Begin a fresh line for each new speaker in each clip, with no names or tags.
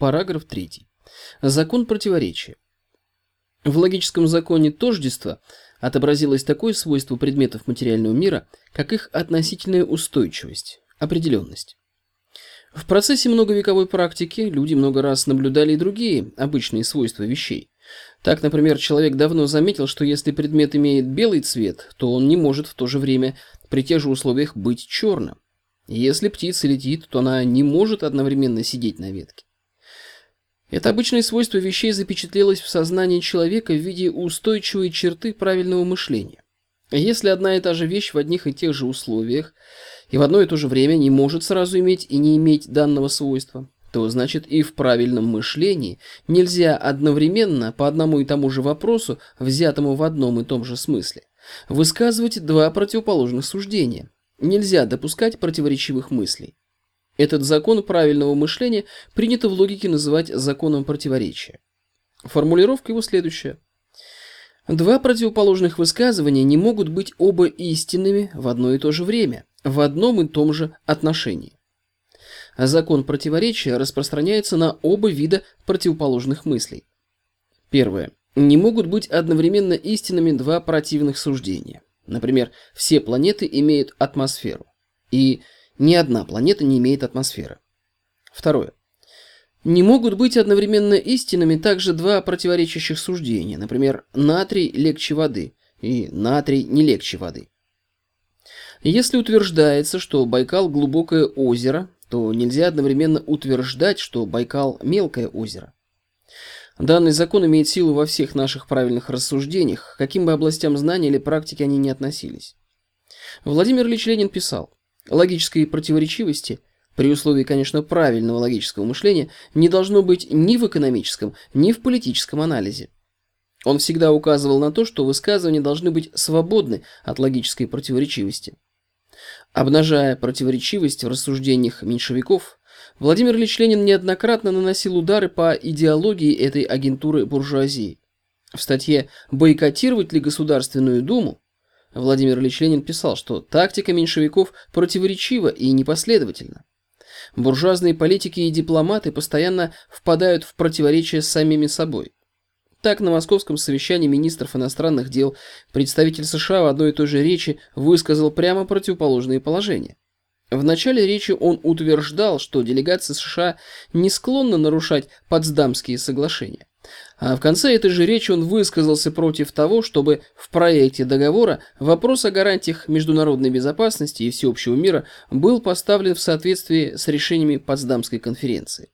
Параграф 3. Закон противоречия. В логическом законе тождества отобразилось такое свойство предметов материального мира, как их относительная устойчивость, определенность. В процессе многовековой практики люди много раз наблюдали и другие обычные свойства вещей. Так, например, человек давно заметил, что если предмет имеет белый цвет, то он не может в то же время при тех же условиях быть черным. Если птица летит, то она не может одновременно сидеть на ветке. Это обычное свойство вещей запечатлелось в сознании человека в виде устойчивой черты правильного мышления. Если одна и та же вещь в одних и тех же условиях и в одно и то же время не может сразу иметь и не иметь данного свойства, то значит и в правильном мышлении нельзя одновременно по одному и тому же вопросу, взятому в одном и том же смысле, высказывать два противоположных суждения. Нельзя допускать противоречивых мыслей. Этот закон правильного мышления принято в логике называть законом противоречия. Формулировка его следующая. Два противоположных высказывания не могут быть оба истинными в одно и то же время, в одном и том же отношении. Закон противоречия распространяется на оба вида противоположных мыслей. Первое. Не могут быть одновременно истинными два противных суждения. Например, все планеты имеют атмосферу. И ни одна планета не имеет атмосферы. Второе. Не могут быть одновременно истинными также два противоречащих суждения, например, натрий легче воды и натрий не легче воды. Если утверждается, что Байкал глубокое озеро, то нельзя одновременно утверждать, что Байкал мелкое озеро. Данный закон имеет силу во всех наших правильных рассуждениях, каким бы областям знания или практики они ни относились. Владимир Ильич Ленин писал, Логической противоречивости, при условии, конечно, правильного логического мышления, не должно быть ни в экономическом, ни в политическом анализе. Он всегда указывал на то, что высказывания должны быть свободны от логической противоречивости. Обнажая противоречивость в рассуждениях меньшевиков, Владимир Ильич Ленин неоднократно наносил удары по идеологии этой агентуры буржуазии. В статье «Бойкотировать ли Государственную Думу» Владимир Ильич Ленин писал, что тактика меньшевиков противоречива и непоследовательна. Буржуазные политики и дипломаты постоянно впадают в противоречие с самими собой. Так, на московском совещании министров иностранных дел представитель США в одной и той же речи высказал прямо противоположные положения. В начале речи он утверждал, что делегация США не склонна нарушать Потсдамские соглашения. А в конце этой же речи он высказался против того, чтобы в проекте договора вопрос о гарантиях международной безопасности и всеобщего мира был поставлен в соответствии с решениями Потсдамской конференции.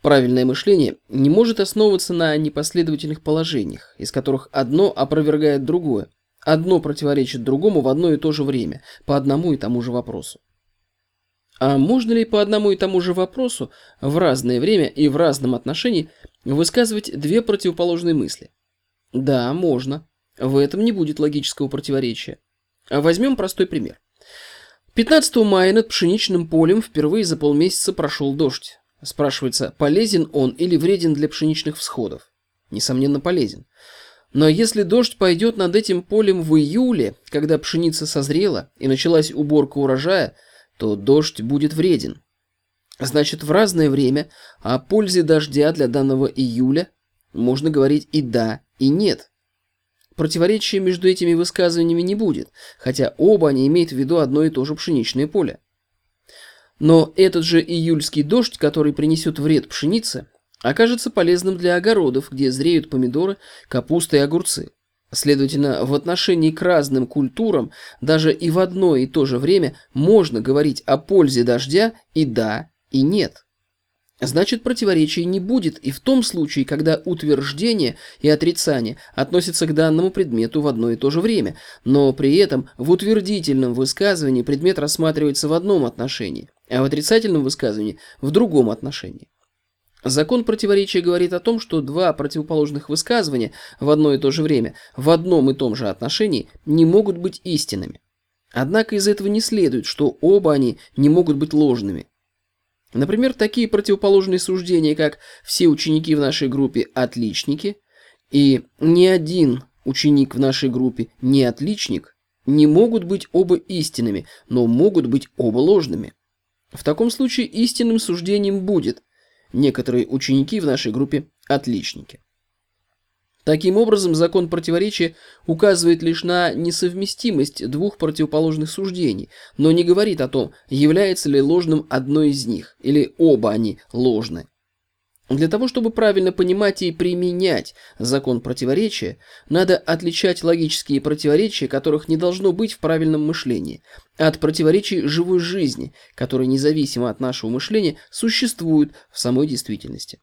Правильное мышление не может основываться на непоследовательных положениях, из которых одно опровергает другое, одно противоречит другому в одно и то же время, по одному и тому же вопросу. А можно ли по одному и тому же вопросу в разное время и в разном отношении высказывать две противоположные мысли? Да, можно. В этом не будет логического противоречия. Возьмем простой пример. 15 мая над пшеничным полем впервые за полмесяца прошел дождь. Спрашивается, полезен он или вреден для пшеничных всходов? Несомненно, полезен. Но если дождь пойдет над этим полем в июле, когда пшеница созрела и началась уборка урожая, то дождь будет вреден. Значит, в разное время о пользе дождя для данного июля можно говорить и да, и нет. Противоречия между этими высказываниями не будет, хотя оба они имеют в виду одно и то же пшеничное поле. Но этот же июльский дождь, который принесет вред пшенице, окажется полезным для огородов, где зреют помидоры, капуста и огурцы. Следовательно, в отношении к разным культурам даже и в одно и то же время можно говорить о пользе дождя и да, и нет. Значит, противоречий не будет и в том случае, когда утверждение и отрицание относятся к данному предмету в одно и то же время, но при этом в утвердительном высказывании предмет рассматривается в одном отношении, а в отрицательном высказывании в другом отношении. Закон противоречия говорит о том, что два противоположных высказывания в одно и то же время в одном и том же отношении не могут быть истинными. Однако из этого не следует, что оба они не могут быть ложными. Например, такие противоположные суждения, как «все ученики в нашей группе – отличники» и «ни один ученик в нашей группе не отличник» не могут быть оба истинными, но могут быть оба ложными. В таком случае истинным суждением будет некоторые ученики в нашей группе – отличники. Таким образом, закон противоречия указывает лишь на несовместимость двух противоположных суждений, но не говорит о том, является ли ложным одно из них, или оба они ложны. Для того, чтобы правильно понимать и применять закон противоречия, надо отличать логические противоречия, которых не должно быть в правильном мышлении, от противоречий живой жизни, которые независимо от нашего мышления существуют в самой действительности.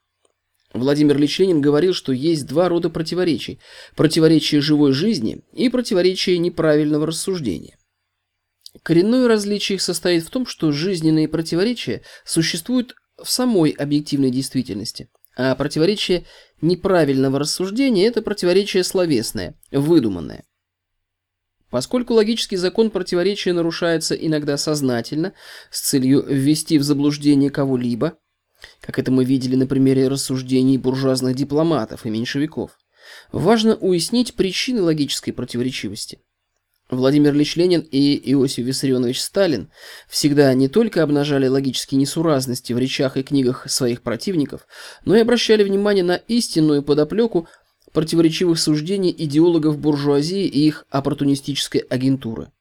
Владимир Ильич Ленин говорил, что есть два рода противоречий – противоречие живой жизни и противоречие неправильного рассуждения. Коренное различие их состоит в том, что жизненные противоречия существуют в самой объективной действительности, а противоречие неправильного рассуждения – это противоречие словесное, выдуманное. Поскольку логический закон противоречия нарушается иногда сознательно с целью ввести в заблуждение кого-либо, как это мы видели на примере рассуждений буржуазных дипломатов и меньшевиков, важно уяснить причины логической противоречивости. Владимир Ильич Ленин и Иосиф Виссарионович Сталин всегда не только обнажали логические несуразности в речах и книгах своих противников, но и обращали внимание на истинную подоплеку противоречивых суждений идеологов буржуазии и их оппортунистической агентуры.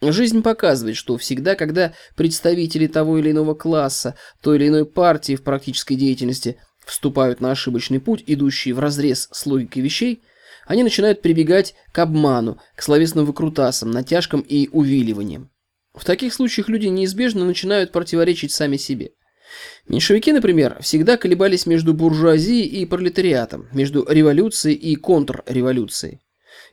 Жизнь показывает, что всегда, когда представители того или иного класса, той или иной партии в практической деятельности вступают на ошибочный путь, идущий вразрез с логикой вещей – они начинают прибегать к обману, к словесным выкрутасам, натяжкам и увиливаниям. В таких случаях люди неизбежно начинают противоречить сами себе. Меньшевики, например, всегда колебались между буржуазией и пролетариатом, между революцией и контрреволюцией.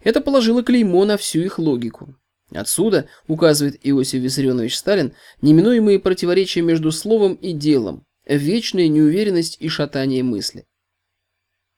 Это положило клеймо на всю их логику. Отсюда, указывает Иосиф Виссарионович Сталин, неминуемые противоречия между словом и делом, вечная неуверенность и шатание мысли.